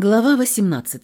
Глава 18.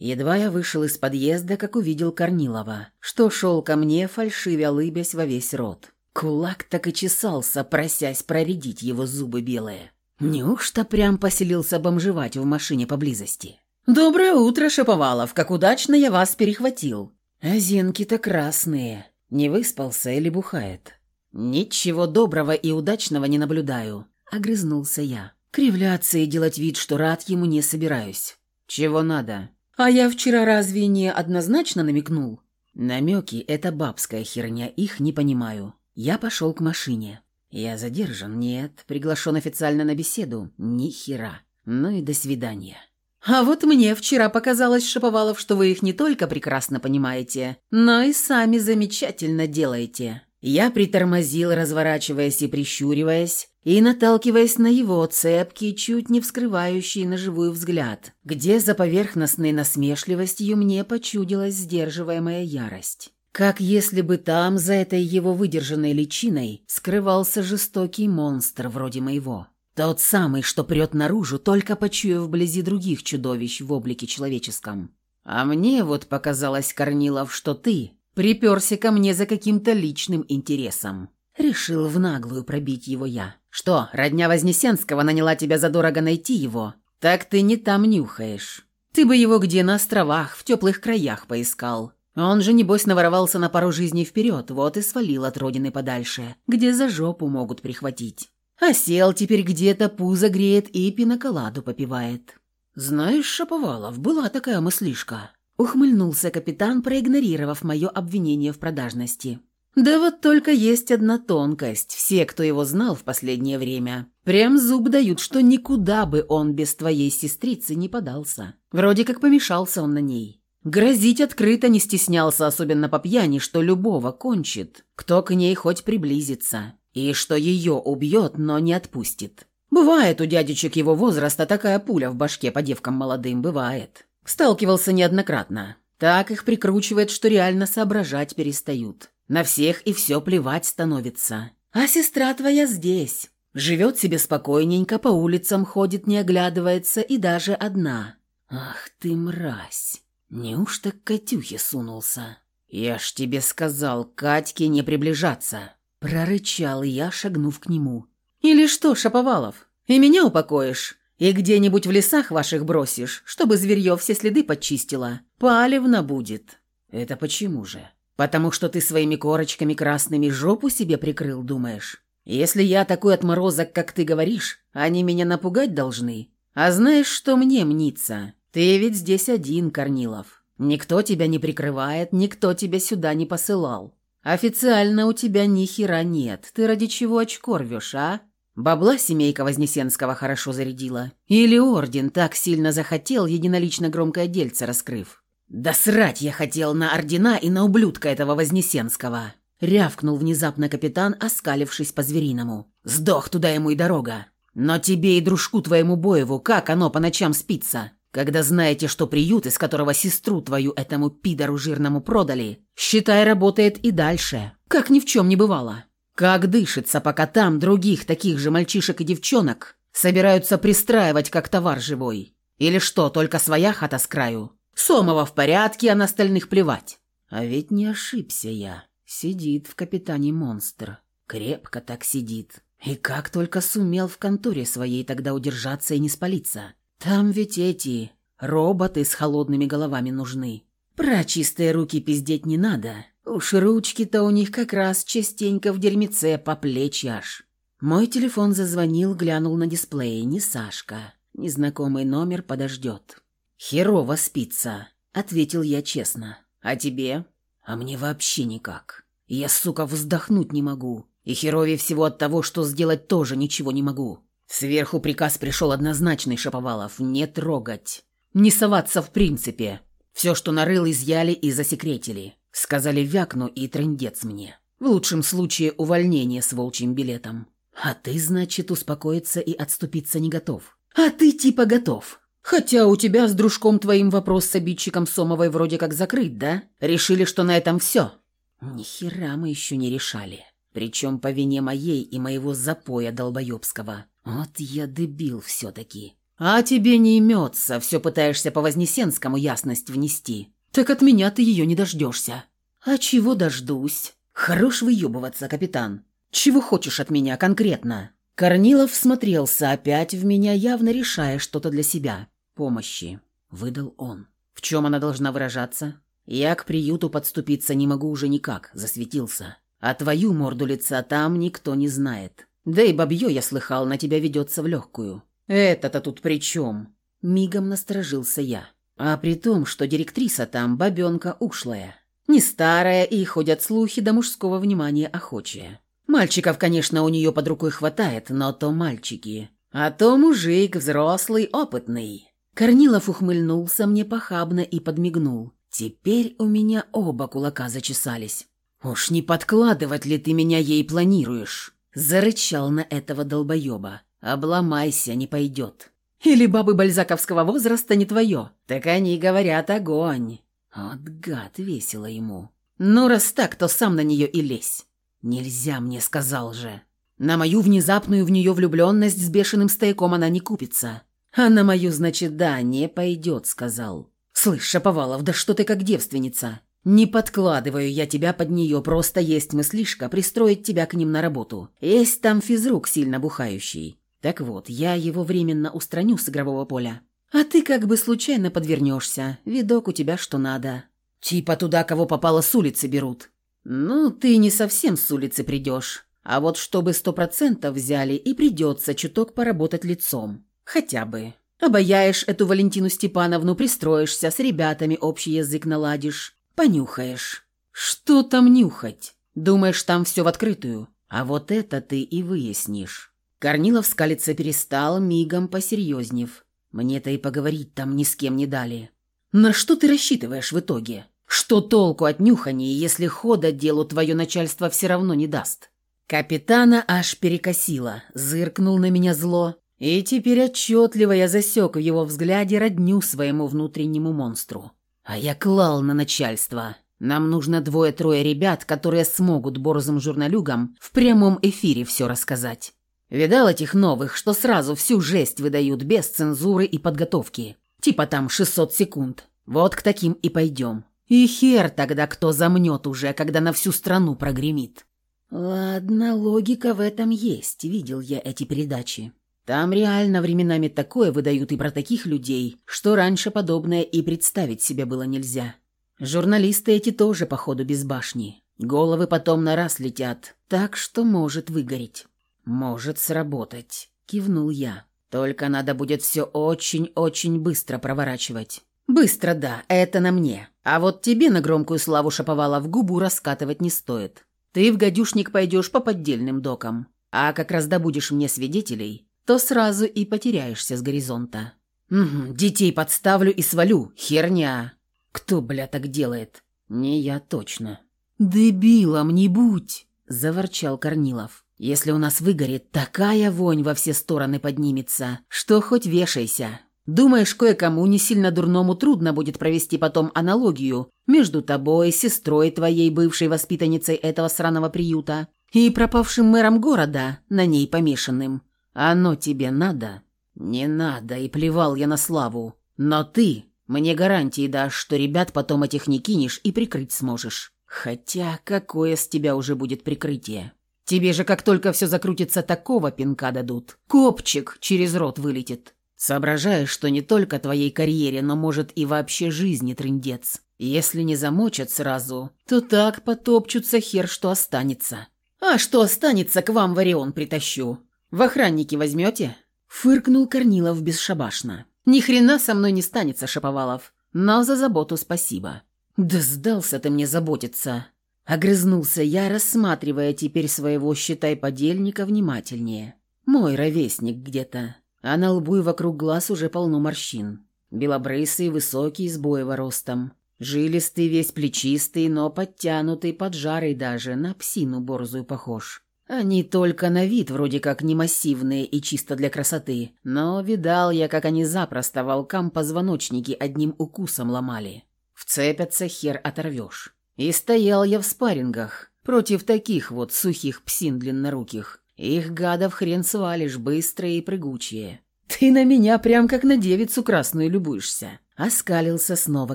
Едва я вышел из подъезда, как увидел Корнилова, что шел ко мне, фальшивя лыбясь во весь рот. Кулак так и чесался, просясь проредить его зубы белые. Неужто прям поселился бомжевать в машине поблизости? «Доброе утро, Шаповалов! Как удачно я вас перехватил!» А зенки-то красные. Не выспался или бухает? «Ничего доброго и удачного не наблюдаю», — огрызнулся я. Кривляться и делать вид, что рад ему не собираюсь. Чего надо? А я вчера разве не однозначно намекнул? Намеки — это бабская херня, их не понимаю. Я пошел к машине. Я задержан? Нет. Приглашен официально на беседу? Ни хера. Ну и до свидания. А вот мне вчера показалось, Шаповалов, что вы их не только прекрасно понимаете, но и сами замечательно делаете. Я притормозил, разворачиваясь и прищуриваясь, и наталкиваясь на его цепкий, чуть не вскрывающий на живую взгляд, где за поверхностной насмешливостью мне почудилась сдерживаемая ярость. Как если бы там, за этой его выдержанной личиной, скрывался жестокий монстр вроде моего. Тот самый, что прет наружу, только почуяв вблизи других чудовищ в облике человеческом. А мне вот показалось, Корнилов, что ты Приперся ко мне за каким-то личным интересом. Решил в наглую пробить его я. Что, родня Вознесенского наняла тебя задорого найти его? Так ты не там нюхаешь. Ты бы его где на островах, в теплых краях поискал. Он же, небось, наворовался на пару жизней вперед, вот и свалил от родины подальше, где за жопу могут прихватить. А сел теперь где-то, пузо греет и пиноколаду попивает. Знаешь, Шаповалов, была такая мыслишка. Ухмыльнулся капитан, проигнорировав мое обвинение в продажности. «Да вот только есть одна тонкость. Все, кто его знал в последнее время, прям зуб дают, что никуда бы он без твоей сестрицы не подался. Вроде как помешался он на ней. Грозить открыто не стеснялся, особенно по пьяни, что любого кончит, кто к ней хоть приблизится, и что ее убьет, но не отпустит. Бывает у дядечек его возраста такая пуля в башке по девкам молодым, бывает. Сталкивался неоднократно. Так их прикручивает, что реально соображать перестают. На всех и все плевать становится. А сестра твоя здесь. Живет себе спокойненько, по улицам ходит, не оглядывается и даже одна. Ах ты мразь. Неужто к Катюхе сунулся? Я ж тебе сказал, Катьке не приближаться. Прорычал я, шагнув к нему. Или что, Шаповалов, и меня упокоишь? И где-нибудь в лесах ваших бросишь, чтобы зверье все следы подчистило. Палевно будет. Это почему же? Потому что ты своими корочками красными жопу себе прикрыл, думаешь? Если я такой отморозок, как ты говоришь, они меня напугать должны. А знаешь, что мне мнится? Ты ведь здесь один, Корнилов. Никто тебя не прикрывает, никто тебя сюда не посылал. Официально у тебя ни хера нет. Ты ради чего очко рвешь, а? Бабла семейка Вознесенского хорошо зарядила. Или орден так сильно захотел, единолично громкое дельце раскрыв. «Да срать я хотел на ордена и на ублюдка этого Вознесенского!» Рявкнул внезапно капитан, оскалившись по-звериному. «Сдох туда ему и дорога! Но тебе и дружку твоему Боеву как оно по ночам спится? Когда знаете, что приют, из которого сестру твою этому пидору жирному продали, считай, работает и дальше, как ни в чем не бывало. Как дышится, пока там других таких же мальчишек и девчонок собираются пристраивать как товар живой? Или что, только своя хата с краю? Сомова в порядке, а на остальных плевать. А ведь не ошибся я. Сидит в капитане монстр. Крепко так сидит. И как только сумел в конторе своей тогда удержаться и не спалиться. Там ведь эти роботы с холодными головами нужны. Про чистые руки пиздеть не надо. Уж ручки-то у них как раз частенько в дерьмеце по плечи аж. Мой телефон зазвонил, глянул на дисплее. Не Сашка. Незнакомый номер подождет. «Херово спится», — ответил я честно. «А тебе?» «А мне вообще никак. Я, сука, вздохнуть не могу. И херовее всего от того, что сделать тоже ничего не могу. Сверху приказ пришел однозначный, Шаповалов, не трогать. Не соваться в принципе. Все, что нарыл, изъяли и засекретили. Сказали вякну и трындец мне. В лучшем случае увольнение с волчьим билетом. А ты, значит, успокоиться и отступиться не готов. А ты типа готов. Хотя у тебя с дружком твоим вопрос с обидчиком Сомовой вроде как закрыт, да? Решили, что на этом все. Ни хера мы еще не решали. Причем по вине моей и моего запоя долбоебского. Вот я дебил все-таки. А тебе не имется, все пытаешься по Вознесенскому ясность внести. Так от меня ты ее не дождешься. А чего дождусь? Хорош выебываться, капитан. Чего хочешь от меня конкретно? Корнилов всмотрелся опять в меня, явно решая что-то для себя. Помощи, выдал он. В чем она должна выражаться? Я к приюту подступиться не могу уже никак, засветился. А твою морду лица там никто не знает. Да и бабье, я слыхал, на тебя ведется в легкую. Это-то тут при чем? Мигом насторожился я. А при том, что директриса там бабенка ушлая. Не старая и ходят слухи до мужского внимания охочая. Мальчиков, конечно, у нее под рукой хватает, но то мальчики. А то мужик взрослый, опытный. Корнилов ухмыльнулся мне похабно и подмигнул. Теперь у меня оба кулака зачесались. «Уж не подкладывать ли ты меня ей планируешь?» Зарычал на этого долбоеба. «Обломайся, не пойдет». «Или бабы бальзаковского возраста не твое?» «Так они говорят огонь». Вот гад, весело ему. «Ну, раз так, то сам на нее и лезь». «Нельзя мне», — сказал же. «На мою внезапную в нее влюбленность с бешеным стояком она не купится». «А на мою, значит, да, не пойдет», — сказал. «Слышь, Шаповалов, да что ты как девственница? Не подкладываю я тебя под нее, просто есть мыслишка пристроить тебя к ним на работу. Есть там физрук сильно бухающий. Так вот, я его временно устраню с игрового поля. А ты как бы случайно подвернешься, видок у тебя что надо. Типа туда, кого попало с улицы берут. Ну, ты не совсем с улицы придешь. А вот чтобы сто процентов взяли, и придется чуток поработать лицом. Хотя бы. Обаяешь эту Валентину Степановну, пристроишься, с ребятами общий язык наладишь. Понюхаешь. Что там нюхать? Думаешь, там все в открытую? А вот это ты и выяснишь. Корнилов скалиться перестал, мигом посерьезнев. Мне-то и поговорить там ни с кем не дали. На что ты рассчитываешь в итоге? Что толку от нюхания, если хода делу твое начальство все равно не даст? Капитана аж перекосило, зыркнул на меня зло, и теперь отчетливо я засек в его взгляде родню своему внутреннему монстру. А я клал на начальство. Нам нужно двое-трое ребят, которые смогут борзым журналюгам в прямом эфире все рассказать. Видал этих новых, что сразу всю жесть выдают без цензуры и подготовки? Типа там 600 секунд. Вот к таким и пойдем. И хер тогда кто замнет уже, когда на всю страну прогремит. Ладно, логика в этом есть, видел я эти передачи. Там реально временами такое выдают и про таких людей, что раньше подобное и представить себе было нельзя. Журналисты эти тоже, походу, без башни. Головы потом на раз летят, так что может выгореть. «Может сработать», — кивнул я. «Только надо будет все очень-очень быстро проворачивать». «Быстро, да, это на мне. А вот тебе на громкую славу шаповала в губу раскатывать не стоит. Ты в гадюшник пойдешь по поддельным докам. А как раз добудешь мне свидетелей, то сразу и потеряешься с горизонта. Угу, детей подставлю и свалю. Херня. Кто, бля, так делает? Не я точно. Дебилом не будь, заворчал Корнилов. Если у нас выгорит, такая вонь во все стороны поднимется, что хоть вешайся. Думаешь, кое-кому не сильно дурному трудно будет провести потом аналогию между тобой, сестрой твоей бывшей воспитанницей этого сраного приюта и пропавшим мэром города, на ней помешанным? «Оно тебе надо?» «Не надо, и плевал я на славу. Но ты мне гарантии дашь, что ребят потом этих не кинешь и прикрыть сможешь. Хотя какое с тебя уже будет прикрытие? Тебе же как только все закрутится, такого пинка дадут. Копчик через рот вылетит. Соображаешь, что не только твоей карьере, но, может, и вообще жизни трындец. Если не замочат сразу, то так потопчутся хер, что останется. А что останется, к вам варион притащу. В охранники возьмете?» Фыркнул Корнилов бесшабашно. «Ни хрена со мной не станется, Шаповалов. Но за заботу спасибо». «Да сдался ты мне заботиться!» Огрызнулся я, рассматривая теперь своего, считай, подельника внимательнее. Мой ровесник где-то. А на лбу и вокруг глаз уже полно морщин. Белобрысый, высокий, с боево ростом. Жилистый, весь плечистый, но подтянутый, поджарый даже, на псину борзую похож. Они только на вид вроде как не массивные и чисто для красоты, но видал я, как они запросто волкам позвоночники одним укусом ломали. Вцепятся, хер оторвешь. И стоял я в спаррингах против таких вот сухих псин длинноруких. Их гадов хрен свалишь, быстрые и прыгучие. Ты на меня прям как на девицу красную любуешься», — оскалился снова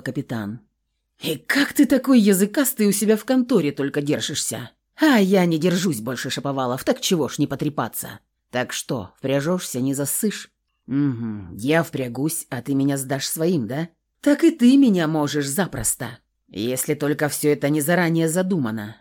капитан. «И как ты такой языкастый у себя в конторе только держишься? А я не держусь больше, Шаповалов, так чего ж не потрепаться? Так что, впряжешься, не засышь?» «Угу, я впрягусь, а ты меня сдашь своим, да?» «Так и ты меня можешь запросто, если только все это не заранее задумано.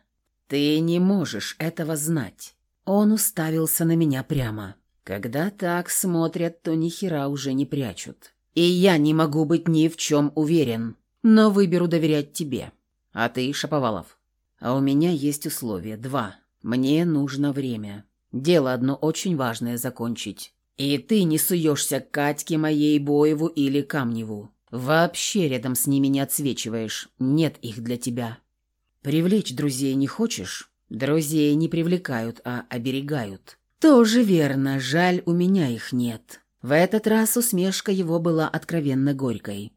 Ты не можешь этого знать». Он уставился на меня прямо. Когда так смотрят, то ни хера уже не прячут. И я не могу быть ни в чем уверен, но выберу доверять тебе. А ты, Шаповалов? А у меня есть условия. Два. Мне нужно время. Дело одно очень важное закончить. И ты не суешься к Катьке моей Боеву или Камневу. Вообще рядом с ними не отсвечиваешь. Нет их для тебя. Привлечь друзей не хочешь? Друзей не привлекают, а оберегают. Тоже верно, жаль, у меня их нет. В этот раз усмешка его была откровенно горькой.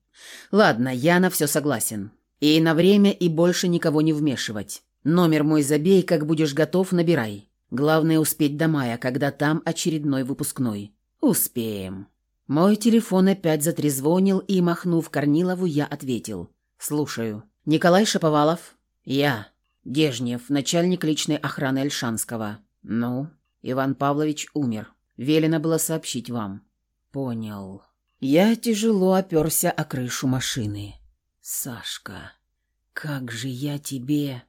Ладно, я на все согласен. И на время, и больше никого не вмешивать. Номер мой забей, как будешь готов, набирай. Главное успеть до мая, когда там очередной выпускной. Успеем. Мой телефон опять затрезвонил, и, махнув Корнилову, я ответил. «Слушаю. Николай Шаповалов?» «Я. Дежнев, начальник личной охраны Альшанского. Ну, Иван Павлович умер. Велено было сообщить вам. Понял. Я тяжело оперся о крышу машины. Сашка, как же я тебе...